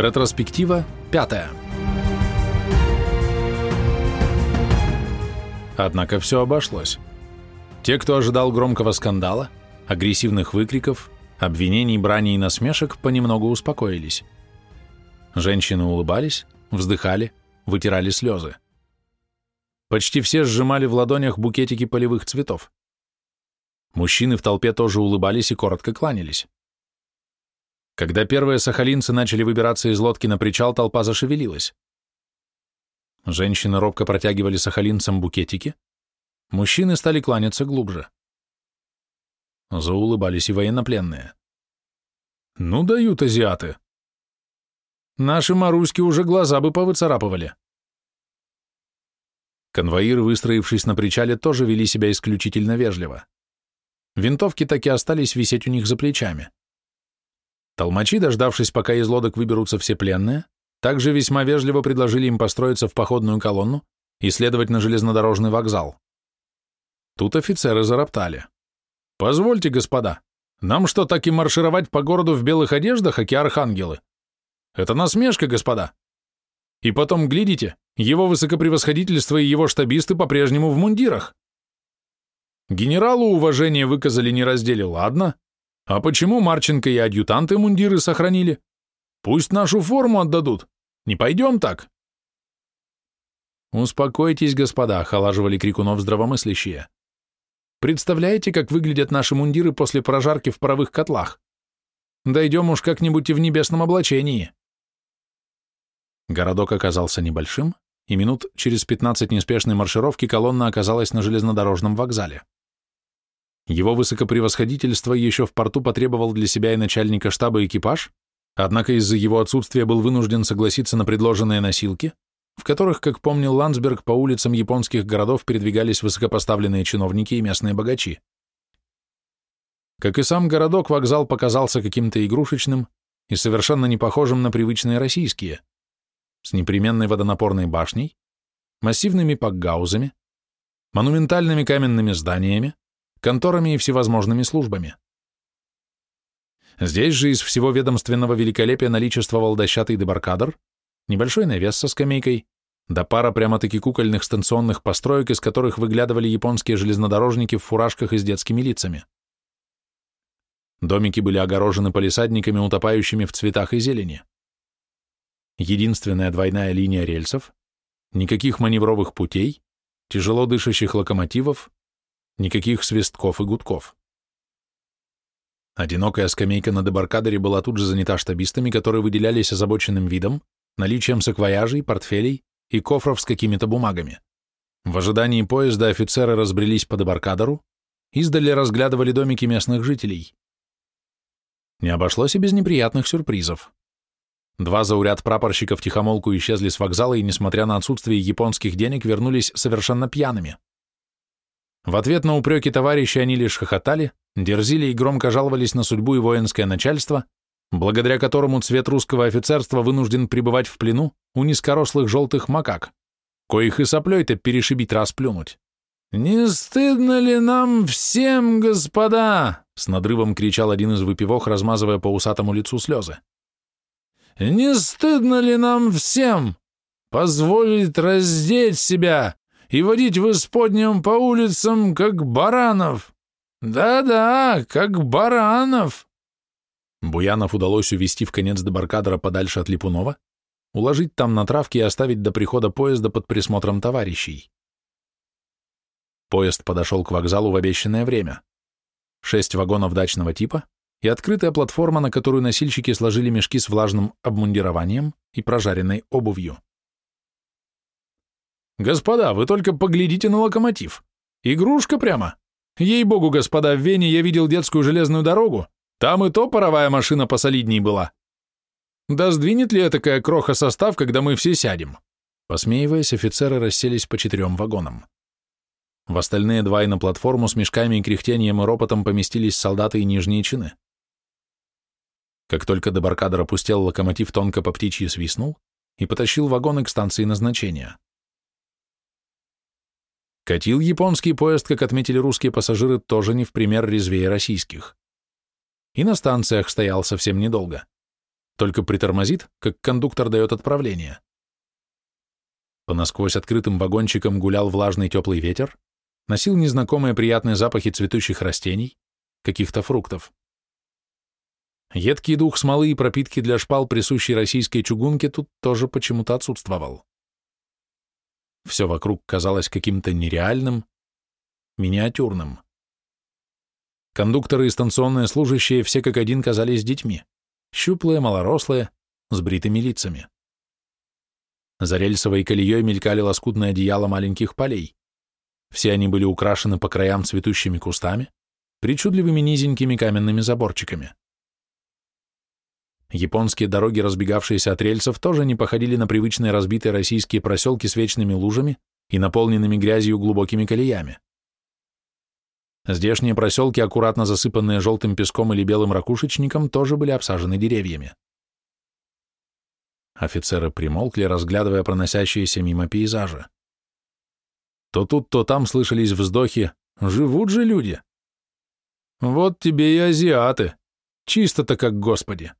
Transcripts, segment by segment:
Ретроспектива пятая. Однако все обошлось. Те, кто ожидал громкого скандала, агрессивных выкриков, обвинений, брани и насмешек, понемногу успокоились. Женщины улыбались, вздыхали, вытирали слезы. Почти все сжимали в ладонях букетики полевых цветов. Мужчины в толпе тоже улыбались и коротко кланялись. Когда первые сахалинцы начали выбираться из лодки на причал, толпа зашевелилась. Женщины робко протягивали сахалинцам букетики, мужчины стали кланяться глубже. Заулыбались и военнопленные. «Ну дают азиаты!» Наши маруськи уже глаза бы повыцарапывали. Конвоиры, выстроившись на причале, тоже вели себя исключительно вежливо. Винтовки так и остались висеть у них за плечами. Толмачи, дождавшись, пока из лодок выберутся все пленные, также весьма вежливо предложили им построиться в походную колонну и следовать на железнодорожный вокзал. Тут офицеры зароптали. «Позвольте, господа, нам что, так и маршировать по городу в белых одеждах, аки архангелы? Это насмешка, господа. И потом, глядите, его высокопревосходительство и его штабисты по-прежнему в мундирах. Генералу уважение выказали не раздели, ладно. А почему Марченко и адъютанты мундиры сохранили? Пусть нашу форму отдадут. Не пойдем так. Успокойтесь, господа, охолаживали крикунов здравомыслящие. Представляете, как выглядят наши мундиры после прожарки в паровых котлах? Дойдем уж как-нибудь и в небесном облачении. Городок оказался небольшим, и минут через 15 неспешной маршировки колонна оказалась на железнодорожном вокзале. Его высокопревосходительство еще в порту потребовал для себя и начальника штаба экипаж, однако из-за его отсутствия был вынужден согласиться на предложенные носилки, в которых, как помнил Ландсберг, по улицам японских городов передвигались высокопоставленные чиновники и местные богачи. Как и сам городок, вокзал показался каким-то игрушечным и совершенно не похожим на привычные российские – с непременной водонапорной башней, массивными пакгаузами, монументальными каменными зданиями, конторами и всевозможными службами. Здесь же из всего ведомственного великолепия наличествовал дощатый дебаркадер, небольшой навес со скамейкой, да пара прямо-таки кукольных станционных построек, из которых выглядывали японские железнодорожники в фуражках и с детскими лицами. Домики были огорожены палисадниками, утопающими в цветах и зелени единственная двойная линия рельсов, никаких маневровых путей, тяжело дышащих локомотивов, никаких свистков и гудков. Одинокая скамейка на дебаркадере была тут же занята штабистами, которые выделялись озабоченным видом, наличием саквояжей, портфелей и кофров с какими-то бумагами. В ожидании поезда офицеры разбрелись по дебаркадеру, издали разглядывали домики местных жителей. Не обошлось и без неприятных сюрпризов. Два зауряд прапорщиков тихомолку исчезли с вокзала и, несмотря на отсутствие японских денег, вернулись совершенно пьяными. В ответ на упреки товарищей они лишь хохотали, дерзили и громко жаловались на судьбу и воинское начальство, благодаря которому цвет русского офицерства вынужден пребывать в плену у низкорослых желтых макак, коих и соплей-то перешибить расплюнуть. «Не стыдно ли нам всем, господа?» — с надрывом кричал один из выпивох, размазывая по усатому лицу слезы. Не стыдно ли нам всем позволить раздеть себя и водить в исподнем по улицам, как баранов? Да-да, как баранов!» Буянов удалось увести в конец дебаркадера подальше от Липунова, уложить там на травке и оставить до прихода поезда под присмотром товарищей. Поезд подошел к вокзалу в обещанное время. Шесть вагонов дачного типа, и открытая платформа, на которую носильщики сложили мешки с влажным обмундированием и прожаренной обувью. «Господа, вы только поглядите на локомотив. Игрушка прямо. Ей-богу, господа, в Вене я видел детскую железную дорогу. Там и то паровая машина посолидней была. Да сдвинет ли такая кроха состав, когда мы все сядем?» Посмеиваясь, офицеры расселись по четырем вагонам. В остальные два и на платформу с мешками и кряхтением и ропотом поместились солдаты и нижние чины. Как только дебаркадер опустел, локомотив тонко по птичьи свистнул и потащил вагоны к станции назначения. Катил японский поезд, как отметили русские пассажиры, тоже не в пример резвее российских. И на станциях стоял совсем недолго. только притормозит, как кондуктор дает отправление. По насквозь открытым вагончикам гулял влажный теплый ветер, носил незнакомые приятные запахи цветущих растений, каких-то фруктов. Едкий дух смолы и пропитки для шпал, присущий российской чугунке, тут тоже почему-то отсутствовал. Все вокруг казалось каким-то нереальным, миниатюрным. Кондукторы и станционные служащие все как один казались детьми, щуплые, малорослые, с бритыми лицами. За рельсовой колеей мелькали лоскутные одеяла маленьких полей. Все они были украшены по краям цветущими кустами, причудливыми низенькими каменными заборчиками. Японские дороги, разбегавшиеся от рельсов, тоже не походили на привычные разбитые российские проселки с вечными лужами и наполненными грязью глубокими колеями. Здешние проселки, аккуратно засыпанные желтым песком или белым ракушечником, тоже были обсажены деревьями. Офицеры примолкли, разглядывая проносящиеся мимо пейзажи. То тут, то там слышались вздохи «Живут же люди!» «Вот тебе и азиаты! Чисто-то как Господи!»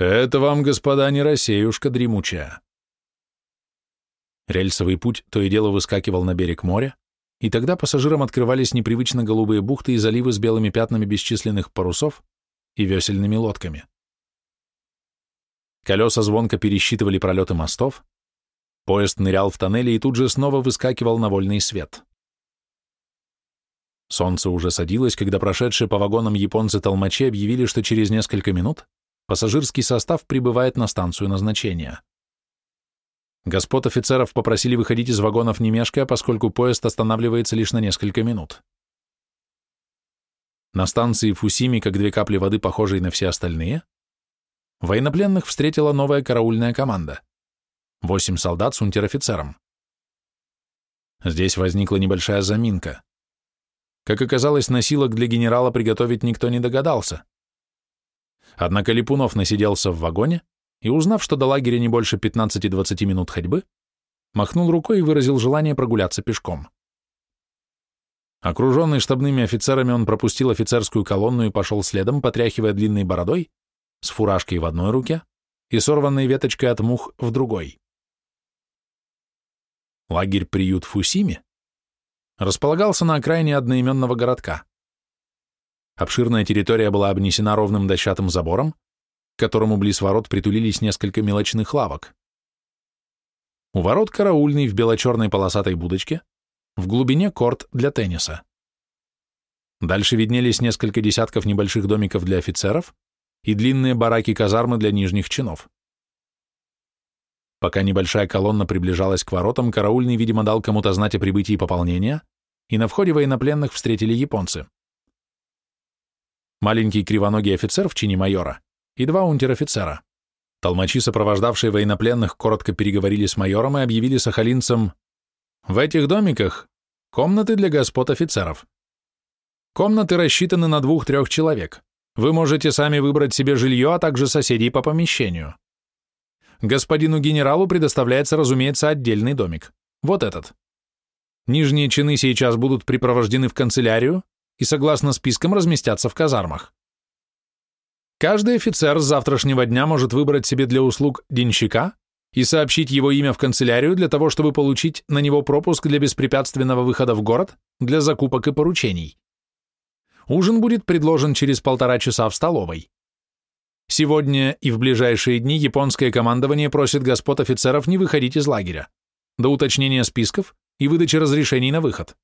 Это вам, господа, не рассеюшка дремучая. Рельсовый путь то и дело выскакивал на берег моря, и тогда пассажирам открывались непривычно голубые бухты и заливы с белыми пятнами бесчисленных парусов и весельными лодками. Колеса звонко пересчитывали пролеты мостов, поезд нырял в тоннели и тут же снова выскакивал на вольный свет. Солнце уже садилось, когда прошедшие по вагонам японцы-толмачи объявили, что через несколько минут Пассажирский состав прибывает на станцию назначения. Господ офицеров попросили выходить из вагонов не мешкая, поскольку поезд останавливается лишь на несколько минут. На станции Фусими, как две капли воды, похожие на все остальные, военнопленных встретила новая караульная команда. Восемь солдат с унтер-офицером. Здесь возникла небольшая заминка. Как оказалось, носилок для генерала приготовить никто не догадался. Однако Липунов насиделся в вагоне и, узнав, что до лагеря не больше 15-20 минут ходьбы, махнул рукой и выразил желание прогуляться пешком. Окруженный штабными офицерами, он пропустил офицерскую колонну и пошел следом, потряхивая длинной бородой, с фуражкой в одной руке и сорванной веточкой от мух в другой. Лагерь-приют Фусими располагался на окраине одноименного городка. Обширная территория была обнесена ровным дощатым забором, к которому близ ворот притулились несколько мелочных лавок. У ворот караульный в бело-черной полосатой будочке, в глубине корт для тенниса. Дальше виднелись несколько десятков небольших домиков для офицеров и длинные бараки-казармы для нижних чинов. Пока небольшая колонна приближалась к воротам, караульный, видимо, дал кому-то знать о прибытии пополнения, и на входе военнопленных встретили японцы маленький кривоногий офицер в чине майора и два унтер-офицера. Толмачи, сопровождавшие военнопленных, коротко переговорили с майором и объявили сахалинцам «В этих домиках комнаты для господ офицеров. Комнаты рассчитаны на двух-трех человек. Вы можете сами выбрать себе жилье, а также соседей по помещению. Господину генералу предоставляется, разумеется, отдельный домик. Вот этот. Нижние чины сейчас будут припровождены в канцелярию, и согласно спискам разместятся в казармах. Каждый офицер с завтрашнего дня может выбрать себе для услуг денщика и сообщить его имя в канцелярию для того, чтобы получить на него пропуск для беспрепятственного выхода в город для закупок и поручений. Ужин будет предложен через полтора часа в столовой. Сегодня и в ближайшие дни японское командование просит господ офицеров не выходить из лагеря до уточнения списков и выдачи разрешений на выход.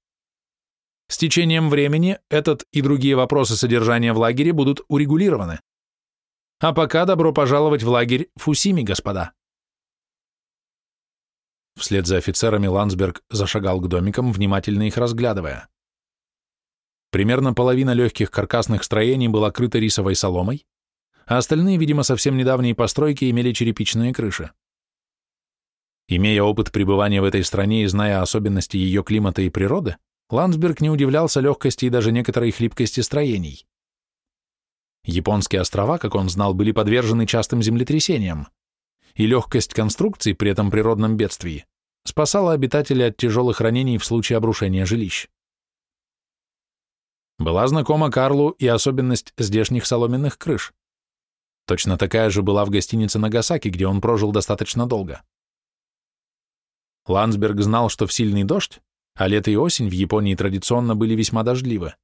С течением времени этот и другие вопросы содержания в лагере будут урегулированы. А пока добро пожаловать в лагерь Фусими, господа. Вслед за офицерами Ландсберг зашагал к домикам, внимательно их разглядывая. Примерно половина легких каркасных строений была крыта рисовой соломой, а остальные, видимо, совсем недавние постройки имели черепичные крыши. Имея опыт пребывания в этой стране и зная особенности ее климата и природы, Ландсберг не удивлялся легкости и даже некоторой хлипкости строений. Японские острова, как он знал, были подвержены частым землетрясениям, и легкость конструкций при этом природном бедствии спасала обитателей от тяжелых ранений в случае обрушения жилищ. Была знакома Карлу и особенность здешних соломенных крыш. Точно такая же была в гостинице Нагасаки, где он прожил достаточно долго. Ландсберг знал, что в сильный дождь, а лето и осень в Японии традиционно были весьма дождливы.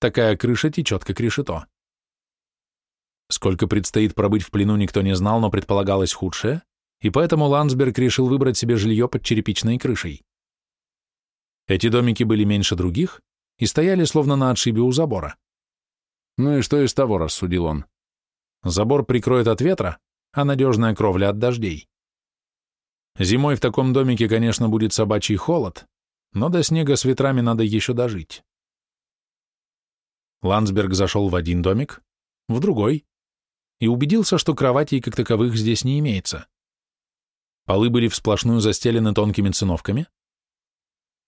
Такая крыша течет, как решето. Сколько предстоит пробыть в плену, никто не знал, но предполагалось худшее, и поэтому Ландсберг решил выбрать себе жилье под черепичной крышей. Эти домики были меньше других и стояли словно на отшибе у забора. Ну и что из того, рассудил он. Забор прикроет от ветра, а надежная кровля от дождей. Зимой в таком домике, конечно, будет собачий холод, но до снега с ветрами надо еще дожить. Ландсберг зашел в один домик, в другой, и убедился, что кроватей как таковых здесь не имеется. Полы были всплошную застелены тонкими циновками,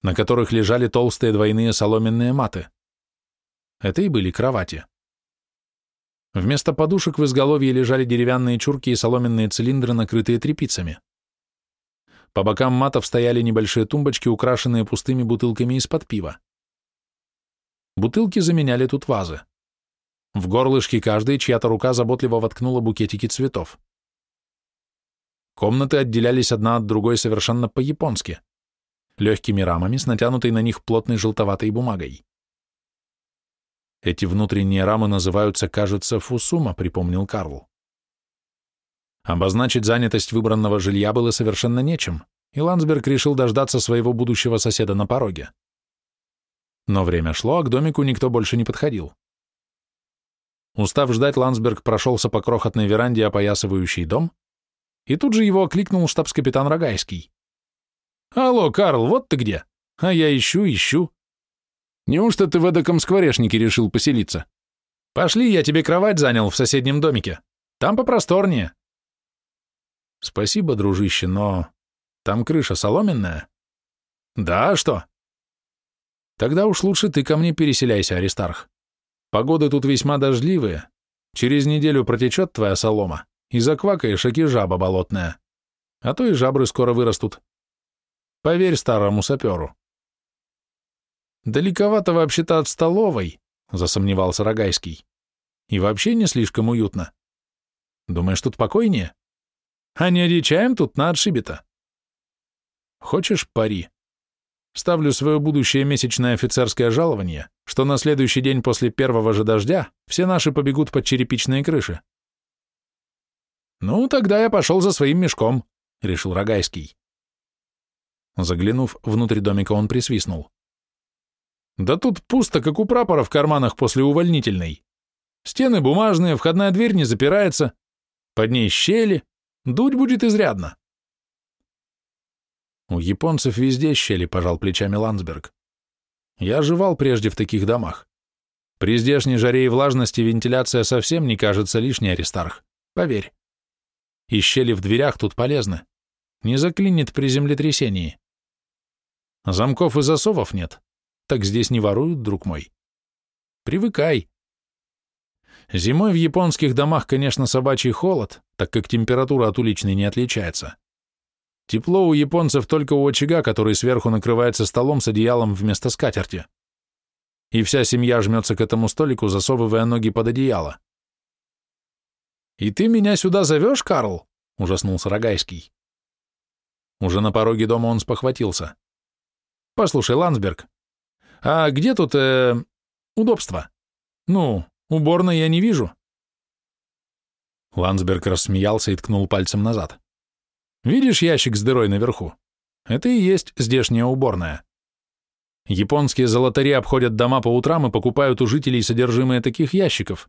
на которых лежали толстые двойные соломенные маты. Это и были кровати. Вместо подушек в изголовье лежали деревянные чурки и соломенные цилиндры, накрытые тряпицами. По бокам матов стояли небольшие тумбочки, украшенные пустыми бутылками из-под пива. Бутылки заменяли тут вазы. В горлышке каждой чья-то рука заботливо воткнула букетики цветов. Комнаты отделялись одна от другой совершенно по-японски, легкими рамами с натянутой на них плотной желтоватой бумагой. Эти внутренние рамы называются, кажется, фусума, припомнил Карл. Обозначить занятость выбранного жилья было совершенно нечем, и Ландсберг решил дождаться своего будущего соседа на пороге. Но время шло, а к домику никто больше не подходил. Устав ждать, Ландсберг прошелся по крохотной веранде, опоясывающей дом, и тут же его окликнул штабс-капитан Рогайский. «Алло, Карл, вот ты где? А я ищу, ищу. Неужто ты в эдаком скворечнике решил поселиться? Пошли, я тебе кровать занял в соседнем домике. Там попросторнее. Спасибо, дружище, но там крыша соломенная. Да, а что? Тогда уж лучше ты ко мне переселяйся, Аристарх. Погоды тут весьма дождливые. Через неделю протечет твоя солома, и заквакаешь, аки жаба болотная. А то и жабры скоро вырастут. Поверь старому саперу. Далековато вообще-то от столовой, засомневался Рогайский. И вообще не слишком уютно. Думаешь, тут покойнее? А не одичаем тут на отшибе-то. Хочешь пари? Ставлю свое будущее месячное офицерское жалование, что на следующий день после первого же дождя все наши побегут под черепичные крыши. Ну, тогда я пошел за своим мешком, решил Рогайский. Заглянув внутрь домика, он присвистнул. Да тут пусто, как у прапора в карманах после увольнительной. Стены бумажные, входная дверь не запирается, под ней щели, Дуть будет изрядно. У японцев везде щели, пожал плечами Ландсберг. Я жевал прежде в таких домах. При здешней жаре и влажности вентиляция совсем не кажется лишней, Аристарх. Поверь. И щели в дверях тут полезны. Не заклинит при землетрясении. Замков и засовов нет. Так здесь не воруют, друг мой. Привыкай. Зимой в японских домах, конечно, собачий холод, так как температура от уличной не отличается. Тепло у японцев только у очага, который сверху накрывается столом с одеялом вместо скатерти. И вся семья жмется к этому столику, засовывая ноги под одеяло. «И ты меня сюда зовешь, Карл?» — ужаснулся Рогайский. Уже на пороге дома он спохватился. «Послушай, Ландсберг, а где тут, э, удобство? Ну, Уборной я не вижу. Ландсберг рассмеялся и ткнул пальцем назад. Видишь ящик с дырой наверху? Это и есть здешняя уборная. Японские золотари обходят дома по утрам и покупают у жителей содержимое таких ящиков.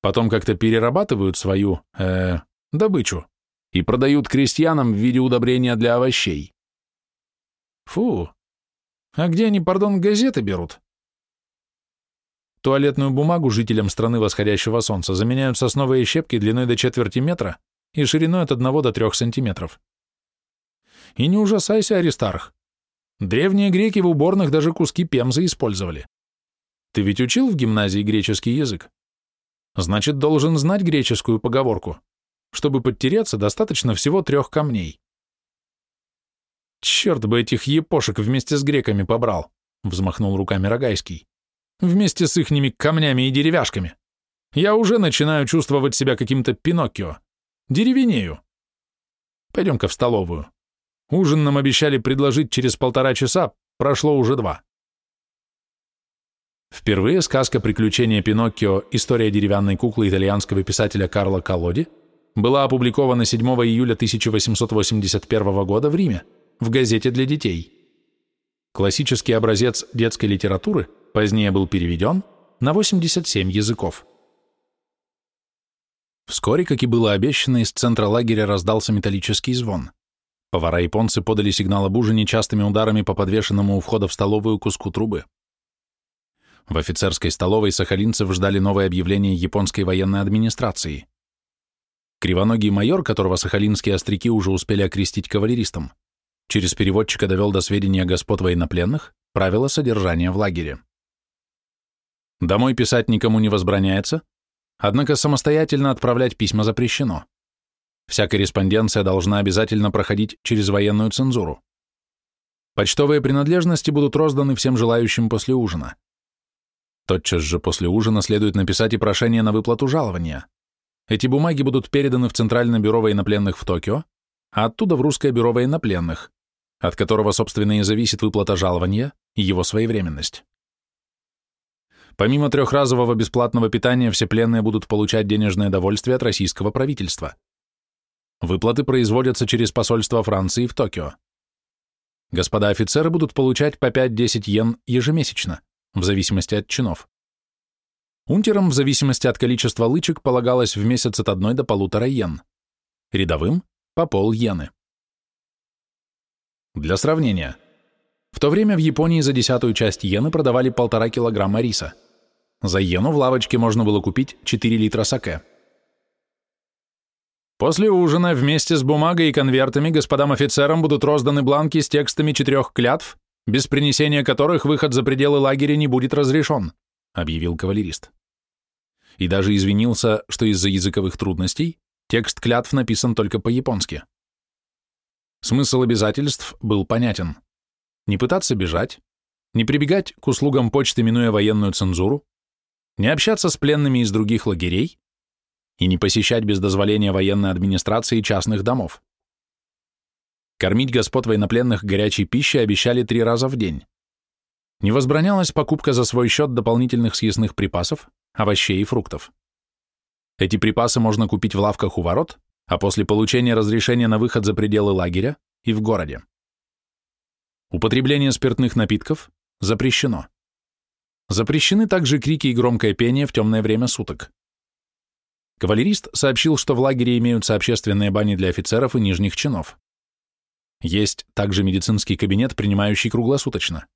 Потом как-то перерабатывают свою, э, добычу и продают крестьянам в виде удобрения для овощей. Фу. А где они, пардон, газеты берут? Туалетную бумагу жителям страны восходящего солнца заменяют сосновые щепки длиной до четверти метра и шириной от 1 до 3 сантиметров. И не ужасайся, Аристарх. Древние греки в уборных даже куски пемзы использовали. Ты ведь учил в гимназии греческий язык? Значит, должен знать греческую поговорку. Чтобы подтереться, достаточно всего трех камней. Черт бы этих епошек вместе с греками побрал, взмахнул руками Рогайский вместе с ихними камнями и деревяшками. Я уже начинаю чувствовать себя каким-то Пиноккио. Деревенею. Пойдем-ка в столовую. Ужин нам обещали предложить через полтора часа, прошло уже два. Впервые сказка «Приключения Пиноккио. История деревянной куклы» итальянского писателя Карло Колоди была опубликована 7 июля 1881 года в Риме в газете для детей. Классический образец детской литературы позднее был переведен на 87 языков. Вскоре, как и было обещано, из центра лагеря раздался металлический звон. Повара-японцы подали сигнал об ужине частыми ударами по подвешенному у входа в столовую куску трубы. В офицерской столовой сахалинцев ждали новое объявление японской военной администрации. Кривоногий майор, которого сахалинские остряки уже успели окрестить кавалеристом, через переводчика довел до сведения господ военнопленных правила содержания в лагере. Домой писать никому не возбраняется, однако самостоятельно отправлять письма запрещено. Вся корреспонденция должна обязательно проходить через военную цензуру. Почтовые принадлежности будут розданы всем желающим после ужина. Тотчас же после ужина следует написать и прошение на выплату жалования. Эти бумаги будут переданы в Центральное бюро военнопленных в Токио, а оттуда в Русское бюро военнопленных, от которого, собственно, и зависит выплата жалования и его своевременность. Помимо трехразового бесплатного питания, все пленные будут получать денежное довольствие от российского правительства. Выплаты производятся через посольство Франции в Токио. Господа офицеры будут получать по 5-10 йен ежемесячно в зависимости от чинов. Унтерам в зависимости от количества лычек полагалось в месяц от одной до полутора йен. Рядовым – по пол йены. Для сравнения. В то время в Японии за десятую часть йены продавали полтора килограмма риса. За йену в лавочке можно было купить 4 литра саке. После ужина вместе с бумагой и конвертами господам офицерам будут розданы бланки с текстами четырех клятв, без принесения которых выход за пределы лагеря не будет разрешен», — объявил кавалерист. И даже извинился, что из-за языковых трудностей текст клятв написан только по-японски. Смысл обязательств был понятен. Не пытаться бежать, не прибегать к услугам почты, минуя военную цензуру, не общаться с пленными из других лагерей и не посещать без дозволения военной администрации частных домов. Кормить господ военнопленных горячей пищей обещали три раза в день. Не возбранялась покупка за свой счет дополнительных съестных припасов, овощей и фруктов. Эти припасы можно купить в лавках у ворот, а после получения разрешения на выход за пределы лагеря и в городе. Употребление спиртных напитков запрещено. Запрещены также крики и громкое пение в темное время суток. Кавалерист сообщил, что в лагере имеются общественные бани для офицеров и нижних чинов. Есть также медицинский кабинет, принимающий круглосуточно.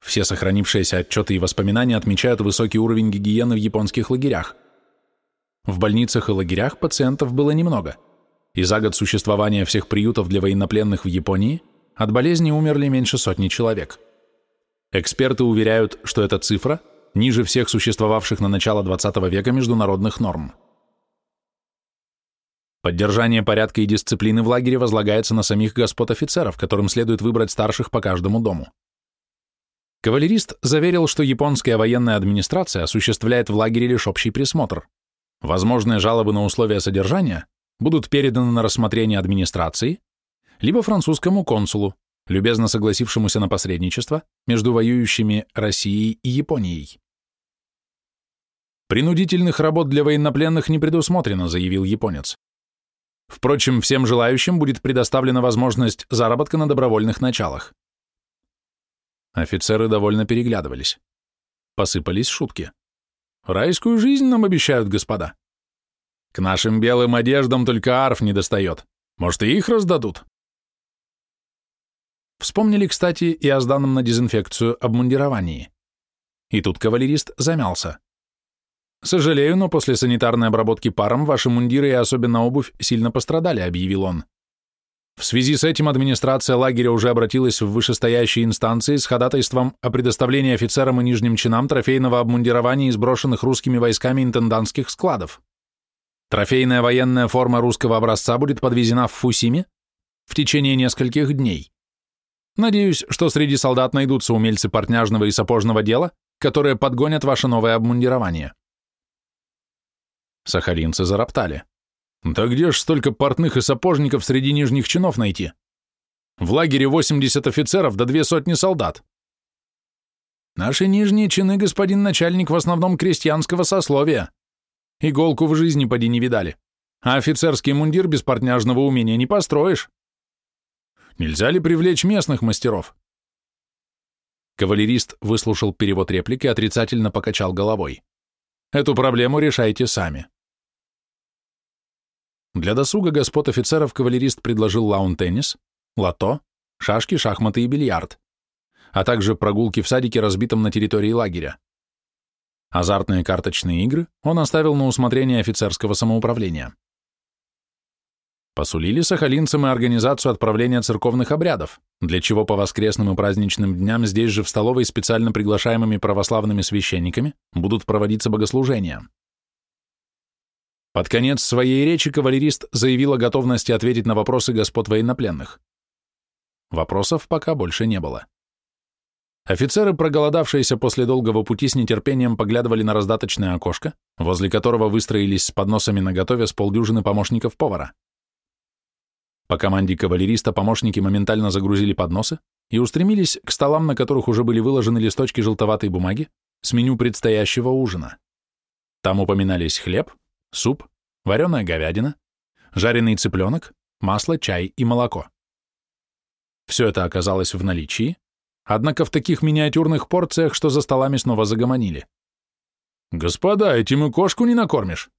Все сохранившиеся отчеты и воспоминания отмечают высокий уровень гигиены в японских лагерях. В больницах и лагерях пациентов было немного, и за год существования всех приютов для военнопленных в Японии от болезни умерли меньше сотни человек. Эксперты уверяют, что эта цифра ниже всех существовавших на начало XX века международных норм. Поддержание порядка и дисциплины в лагере возлагается на самих господ офицеров, которым следует выбрать старших по каждому дому. Кавалерист заверил, что японская военная администрация осуществляет в лагере лишь общий присмотр. Возможные жалобы на условия содержания будут переданы на рассмотрение администрации либо французскому консулу, любезно согласившемуся на посредничество между воюющими Россией и Японией. «Принудительных работ для военнопленных не предусмотрено», заявил японец. Впрочем, всем желающим будет предоставлена возможность заработка на добровольных началах. Офицеры довольно переглядывались. Посыпались шутки. «Райскую жизнь нам обещают, господа. К нашим белым одеждам только арф не достает. Может, и их раздадут?» Вспомнили, кстати, и о сданном на дезинфекцию обмундировании. И тут кавалерист замялся. «Сожалею, но после санитарной обработки паром ваши мундиры и особенно обувь сильно пострадали», — объявил он. В связи с этим администрация лагеря уже обратилась в вышестоящие инстанции с ходатайством о предоставлении офицерам и нижним чинам трофейного обмундирования из брошенных русскими войсками интендантских складов. Трофейная военная форма русского образца будет подвезена в Фусиме в течение нескольких дней. Надеюсь, что среди солдат найдутся умельцы портняжного и сапожного дела, которые подгонят ваше новое обмундирование. Сахалинцы зароптали. Да где ж столько портных и сапожников среди нижних чинов найти? В лагере 80 офицеров да две сотни солдат. Наши нижние чины, господин начальник, в основном крестьянского сословия. Иголку в жизни поди не видали. А офицерский мундир без портняжного умения не построишь. Нельзя ли привлечь местных мастеров? Кавалерист выслушал перевод реплики и отрицательно покачал головой. Эту проблему решайте сами. Для досуга господ офицеров кавалерист предложил лаун-теннис, лото, шашки, шахматы и бильярд, а также прогулки в садике, разбитом на территории лагеря. Азартные карточные игры он оставил на усмотрение офицерского самоуправления. Посулили сахалинцам и организацию отправления церковных обрядов, для чего по воскресным и праздничным дням здесь же в столовой специально приглашаемыми православными священниками будут проводиться богослужения. Под конец своей речи кавалерист заявил о готовности ответить на вопросы господ военнопленных. Вопросов пока больше не было. Офицеры, проголодавшиеся после долгого пути, с нетерпением поглядывали на раздаточное окошко, возле которого выстроились с подносами наготове с полдюжины помощников повара. По команде кавалериста помощники моментально загрузили подносы и устремились к столам, на которых уже были выложены листочки желтоватой бумаги с меню предстоящего ужина. Там упоминались хлеб, суп, вареная говядина, жареный цыпленок, масло, чай и молоко. Все это оказалось в наличии, однако в таких миниатюрных порциях, что за столами снова загомонили. «Господа, этим и кошку не накормишь!»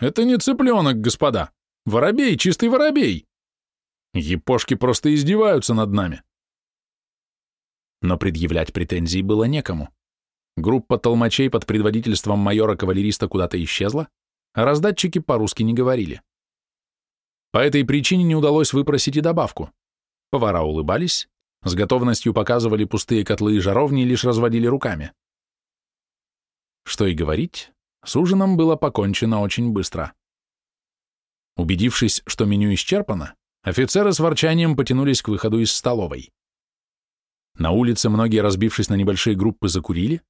«Это не цыпленок, господа! Воробей, чистый воробей!» Япошки просто издеваются над нами. Но предъявлять претензий было некому. Группа толмачей под предводительством майора-кавалериста куда-то исчезла, а раздатчики по-русски не говорили. По этой причине не удалось выпросить и добавку. Повара улыбались, с готовностью показывали пустые котлы и жаровни и лишь разводили руками. Что и говорить, с ужином было покончено очень быстро. Убедившись, что меню исчерпано, офицеры с ворчанием потянулись к выходу из столовой. На улице многие, разбившись на небольшие группы, закурили,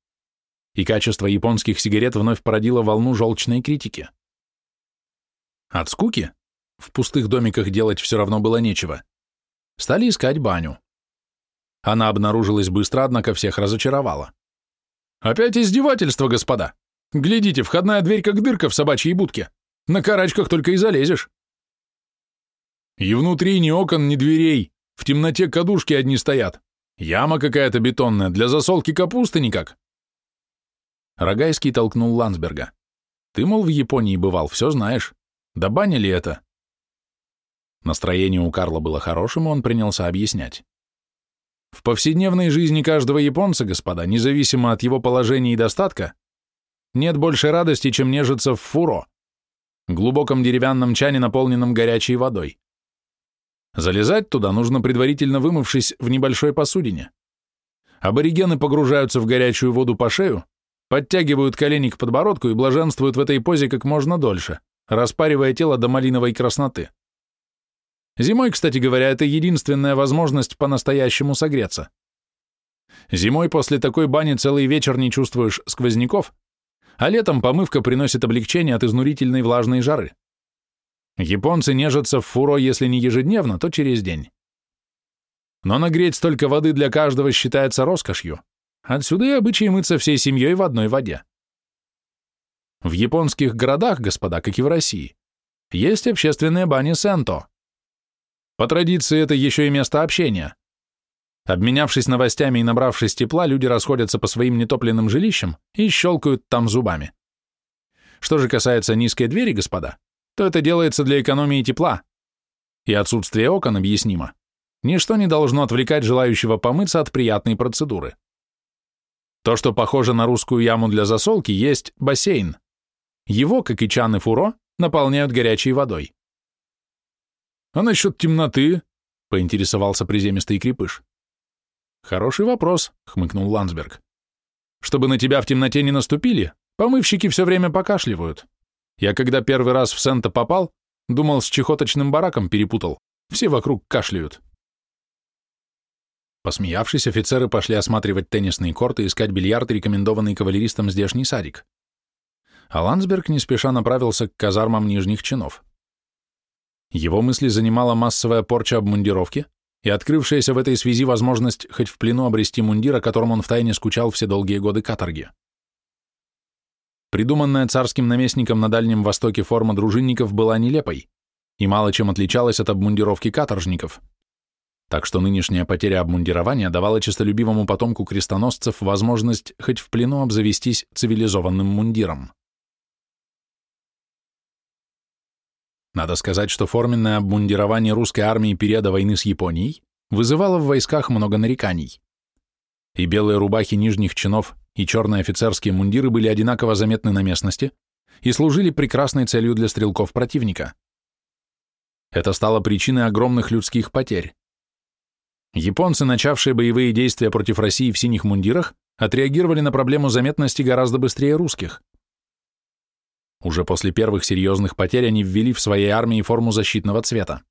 и качество японских сигарет вновь породило волну желчной критики. От скуки, в пустых домиках делать все равно было нечего, стали искать баню. Она обнаружилась быстро, однако всех разочаровала. «Опять издевательство, господа! Глядите, входная дверь как дырка в собачьей будке. На карачках только и залезешь». «И внутри ни окон, ни дверей. В темноте кадушки одни стоят. Яма какая-то бетонная, для засолки капусты никак. Рогайский толкнул Ландсберга. «Ты, мол, в Японии бывал, все знаешь. Да баня ли это?» Настроение у Карла было хорошим, и он принялся объяснять. В повседневной жизни каждого японца, господа, независимо от его положения и достатка, нет большей радости, чем нежиться в фуро, глубоком деревянном чане, наполненном горячей водой. Залезать туда нужно предварительно вымывшись в небольшой посудине. Аборигены погружаются в горячую воду по шею, подтягивают колени к подбородку и блаженствуют в этой позе как можно дольше, распаривая тело до малиновой красноты. Зимой, кстати говоря, это единственная возможность по-настоящему согреться. Зимой после такой бани целый вечер не чувствуешь сквозняков, а летом помывка приносит облегчение от изнурительной влажной жары. Японцы нежатся в фуро, если не ежедневно, то через день. Но нагреть столько воды для каждого считается роскошью. Отсюда и обычай мыться всей семьей в одной воде. В японских городах, господа, как и в России, есть общественные бани Сенто. По традиции это еще и место общения. Обменявшись новостями и набравшись тепла, люди расходятся по своим нетопленным жилищам и щелкают там зубами. Что же касается низкой двери, господа, то это делается для экономии тепла. И отсутствие окон объяснимо. Ничто не должно отвлекать желающего помыться от приятной процедуры. То, что похоже на русскую яму для засолки, есть бассейн. Его, как и чан и фуро, наполняют горячей водой. «А насчет темноты?» — поинтересовался приземистый крепыш. «Хороший вопрос», — хмыкнул Ландсберг. «Чтобы на тебя в темноте не наступили, помывщики все время покашливают. Я когда первый раз в Сента попал, думал, с чехоточным бараком перепутал. Все вокруг кашляют. Посмеявшись, офицеры пошли осматривать теннисные корты, искать бильярд и рекомендованный кавалеристам здешний садик. А Ландсберг не спеша направился к казармам нижних чинов. Его мысли занимала массовая порча обмундировки и открывшаяся в этой связи возможность хоть в плену обрести мундир, о котором он втайне скучал все долгие годы каторги. Придуманная царским наместником на Дальнем Востоке форма дружинников была нелепой и мало чем отличалась от обмундировки каторжников – так что нынешняя потеря обмундирования давала честолюбивому потомку крестоносцев возможность хоть в плену обзавестись цивилизованным мундиром. Надо сказать, что форменное обмундирование русской армии периода войны с Японией вызывало в войсках много нареканий. И белые рубахи нижних чинов, и черные офицерские мундиры были одинаково заметны на местности и служили прекрасной целью для стрелков противника. Это стало причиной огромных людских потерь. Японцы, начавшие боевые действия против России в синих мундирах, отреагировали на проблему заметности гораздо быстрее русских. Уже после первых серьезных потерь они ввели в своей армии форму защитного цвета.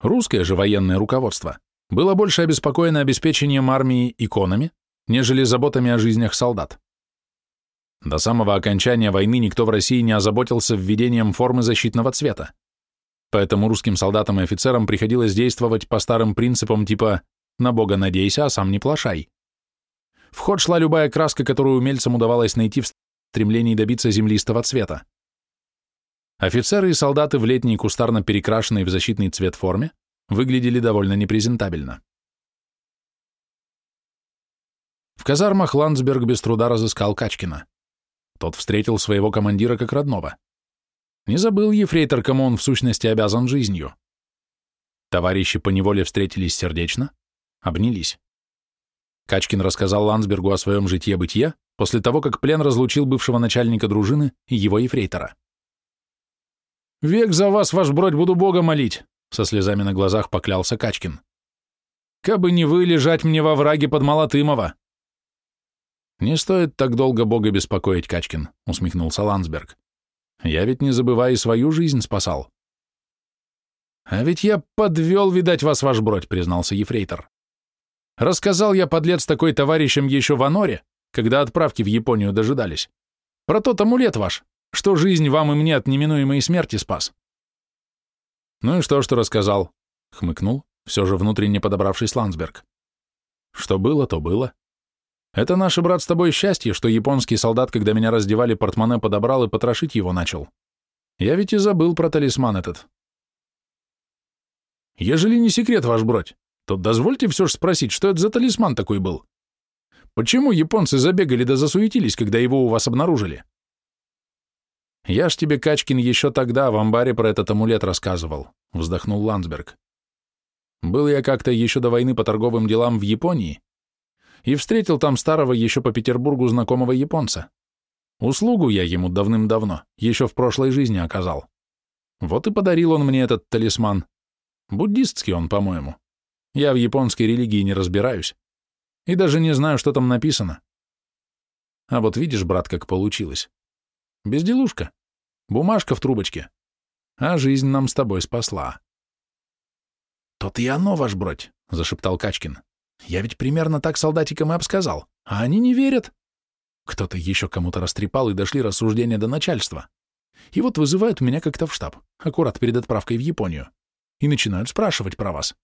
Русское же военное руководство было больше обеспокоено обеспечением армии иконами, нежели заботами о жизнях солдат. До самого окончания войны никто в России не озаботился введением формы защитного цвета поэтому русским солдатам и офицерам приходилось действовать по старым принципам типа «на Бога надейся, а сам не плашай». В ход шла любая краска, которую умельцам удавалось найти в стремлении добиться землистого цвета. Офицеры и солдаты в летней кустарно перекрашенной в защитный цвет форме выглядели довольно непрезентабельно. В казармах Ландсберг без труда разыскал Качкина. Тот встретил своего командира как родного. Не забыл ефрейтор, кому он в сущности обязан жизнью. Товарищи по неволе встретились сердечно, обнялись. Качкин рассказал Ландсбергу о своем житье-бытие после того, как плен разлучил бывшего начальника дружины и его ефрейтора. «Век за вас, ваш бродь, буду Бога молить!» со слезами на глазах поклялся Качкин. «Кабы не вы лежать мне во враге под Молотымова!» «Не стоит так долго Бога беспокоить, Качкин», — усмехнулся Ландсберг. Я ведь не забывая свою жизнь спасал. А ведь я подвел, видать, вас, ваш бродь, признался Ефрейтор. Рассказал я, подлец, такой товарищам еще в Аноре, когда отправки в Японию дожидались. Про тот амулет ваш, что жизнь вам и мне от неминуемой смерти спас. Ну и что, что рассказал? Хмыкнул, все же внутренне подобравшись Ландсберг. Что было, то было. Это наше, брат, с тобой счастье, что японский солдат, когда меня раздевали, портмоне подобрал и потрошить его начал. Я ведь и забыл про талисман этот. Ежели не секрет, ваш бродь, то дозвольте все же спросить, что это за талисман такой был? Почему японцы забегали да засуетились, когда его у вас обнаружили? Я ж тебе, Качкин, еще тогда в амбаре про этот амулет рассказывал, вздохнул Ландсберг. Был я как-то еще до войны по торговым делам в Японии, и встретил там старого еще по Петербургу знакомого японца. Услугу я ему давным-давно, еще в прошлой жизни оказал. Вот и подарил он мне этот талисман. Буддистский он, по-моему. Я в японской религии не разбираюсь. И даже не знаю, что там написано. А вот видишь, брат, как получилось. Безделушка. Бумажка в трубочке. А жизнь нам с тобой спасла. «Тот и оно, ваш бродь», — зашептал Качкин. Я ведь примерно так солдатикам и обсказал, а они не верят. Кто-то еще кому-то растрепал, и дошли рассуждения до начальства. И вот вызывают меня как-то в штаб, аккурат перед отправкой в Японию, и начинают спрашивать про вас.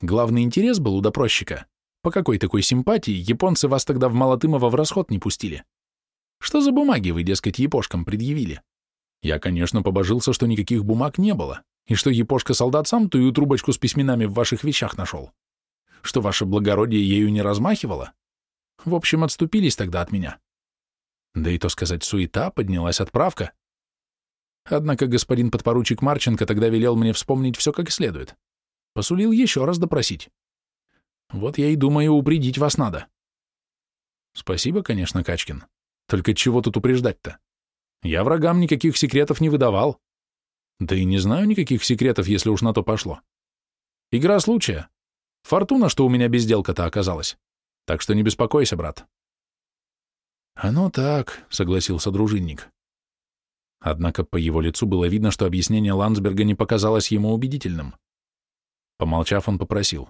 Главный интерес был у допросчика. По какой такой симпатии японцы вас тогда в Молотымово в расход не пустили? Что за бумаги вы, дескать, япошкам предъявили? Я, конечно, побожился, что никаких бумаг не было, и что япошка-солдат сам тую трубочку с письменами в ваших вещах нашел что ваше благородие ею не размахивало. В общем, отступились тогда от меня. Да и то сказать, суета, поднялась отправка. Однако господин подпоручик Марченко тогда велел мне вспомнить все как следует. Посулил еще раз допросить. Вот я и думаю, упредить вас надо. Спасибо, конечно, Качкин. Только чего тут упреждать-то? Я врагам никаких секретов не выдавал. Да и не знаю никаких секретов, если уж на то пошло. Игра случая. Фортуна, что у меня безделка-то оказалась. Так что не беспокойся, брат. Оно так, согласился дружинник. Однако по его лицу было видно, что объяснение Ландсберга не показалось ему убедительным. Помолчав, он попросил.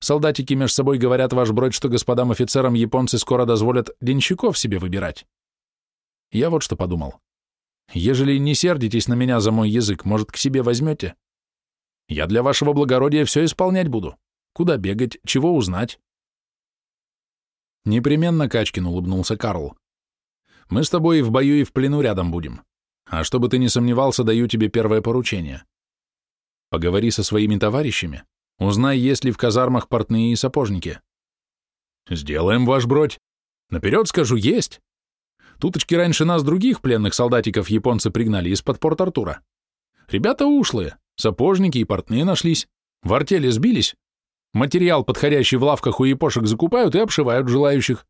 Солдатики между собой говорят, ваш бродь, что господам офицерам японцы скоро дозволят денщиков себе выбирать. Я вот что подумал. Ежели не сердитесь на меня за мой язык, может, к себе возьмете? Я для вашего благородия все исполнять буду. Куда бегать, чего узнать? Непременно Качкин улыбнулся Карл. Мы с тобой и в бою, и в плену рядом будем. А чтобы ты не сомневался, даю тебе первое поручение. Поговори со своими товарищами, узнай, есть ли в казармах портные и сапожники. Сделаем, ваш бродь. Наперед скажу, есть. Туточки раньше нас других пленных солдатиков японцы пригнали из-под Порт-Артура. Ребята ушлые, сапожники и портные нашлись, в артели сбились, материал, подходящий в лавках у япошек, закупают и обшивают желающих.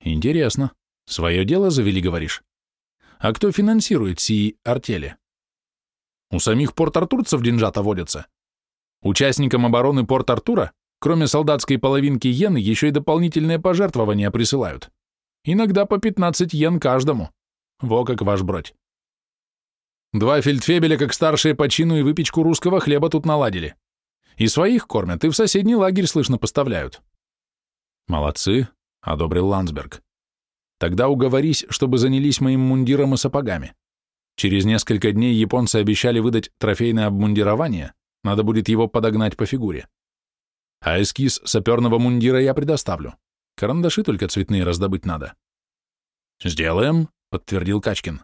Интересно. Свое дело завели, говоришь? А кто финансирует сии артели? У самих порт-артурцев деньжата водятся. Участникам обороны Порт-Артура, кроме солдатской половинки йены, еще и дополнительные пожертвования присылают. Иногда по 15 йен каждому. Во как ваш бродь. Два фельдфебеля, как старшие по чину и выпечку русского хлеба тут наладили. И своих кормят, и в соседний лагерь, слышно, поставляют. Молодцы, — одобрил Ландсберг. Тогда уговорись, чтобы занялись моим мундиром и сапогами. Через несколько дней японцы обещали выдать трофейное обмундирование, надо будет его подогнать по фигуре. А эскиз саперного мундира я предоставлю. Карандаши только цветные раздобыть надо. «Сделаем», — подтвердил Качкин.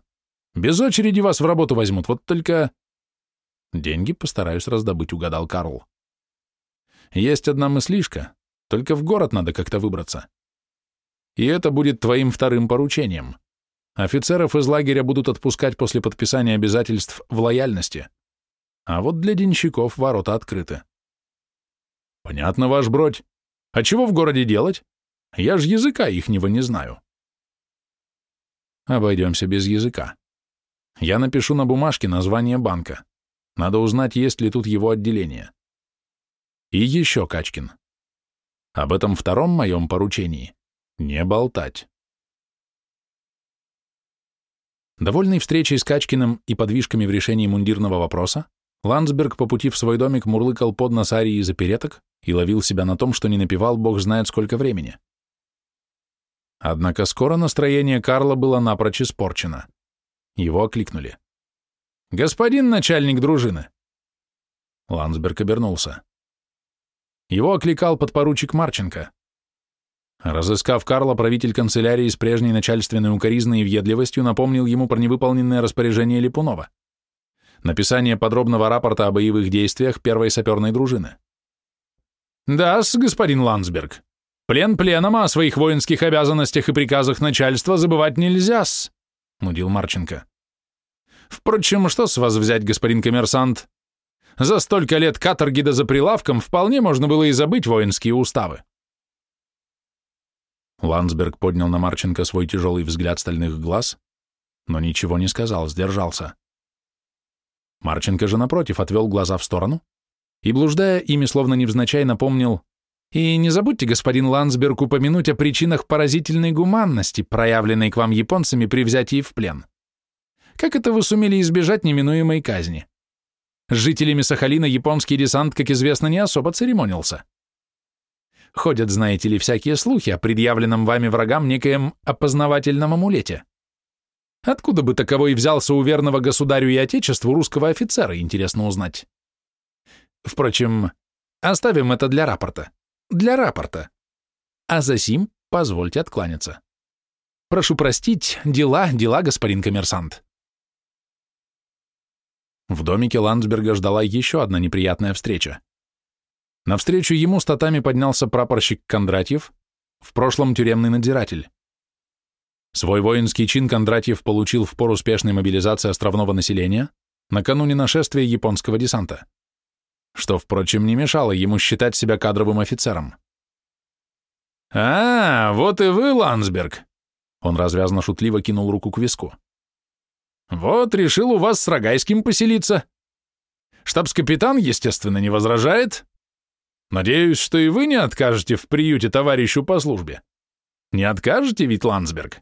«Без очереди вас в работу возьмут, вот только...» «Деньги постараюсь раздобыть», — угадал Карл. «Есть одна мыслишка, только в город надо как-то выбраться. И это будет твоим вторым поручением. Офицеров из лагеря будут отпускать после подписания обязательств в лояльности. А вот для денщиков ворота открыты. Понятно, ваш бродь. А чего в городе делать? Я ж языка ихнего не знаю. Обойдемся без языка. Я напишу на бумажке название банка. Надо узнать, есть ли тут его отделение. И еще, Качкин. Об этом втором моем поручении не болтать. Довольный встречей с Качкиным и подвижками в решении мундирного вопроса, Ландсберг по пути в свой домик мурлыкал под нос арии из опереток и ловил себя на том, что не напевал бог знает сколько времени. Однако скоро настроение Карла было напрочь испорчено. Его окликнули. «Господин начальник дружины!» Ландсберг обернулся. Его окликал подпоручик Марченко. Разыскав Карла, правитель канцелярии с прежней начальственной укоризной и въедливостью напомнил ему про невыполненное распоряжение Липунова. Написание подробного рапорта о боевых действиях первой саперной дружины. «Да-с, господин Ландсберг. Плен пленом, а о своих воинских обязанностях и приказах начальства забывать нельзя-с», — нудил Марченко. «Впрочем, что с вас взять, господин коммерсант? За столько лет каторги да за прилавком вполне можно было и забыть воинские уставы. Ландсберг поднял на Марченко свой тяжелый взгляд стальных глаз, но ничего не сказал, сдержался. Марченко же, напротив, отвел глаза в сторону и, блуждая ими, словно невзначай, напомнил «И не забудьте, господин Ландсберг, упомянуть о причинах поразительной гуманности, проявленной к вам японцами при взятии в плен. Как это вы сумели избежать неминуемой казни? С жителями Сахалина японский десант, как известно, не особо церемонился. Ходят, знаете ли, всякие слухи о предъявленном вами врагам некоем опознавательном амулете. Откуда бы таковой взялся у верного государю и отечеству русского офицера, интересно узнать. Впрочем, оставим это для рапорта. Для рапорта. А за сим позвольте откланяться. Прошу простить, дела, дела, господин коммерсант. В домике Ландсберга ждала еще одна неприятная встреча. Навстречу ему с татами поднялся прапорщик Кондратьев, в прошлом тюремный надзиратель. Свой воинский чин Кондратьев получил в пору успешной мобилизации островного населения накануне нашествия японского десанта, что, впрочем, не мешало ему считать себя кадровым офицером. «А, вот и вы, Ландсберг!» Он развязно шутливо кинул руку к виску. «Вот решил у вас с Рогайским поселиться. Штабс-капитан, естественно, не возражает, Надеюсь, что и вы не откажете в приюте товарищу по службе. Не откажете, ведь, Ландсберг?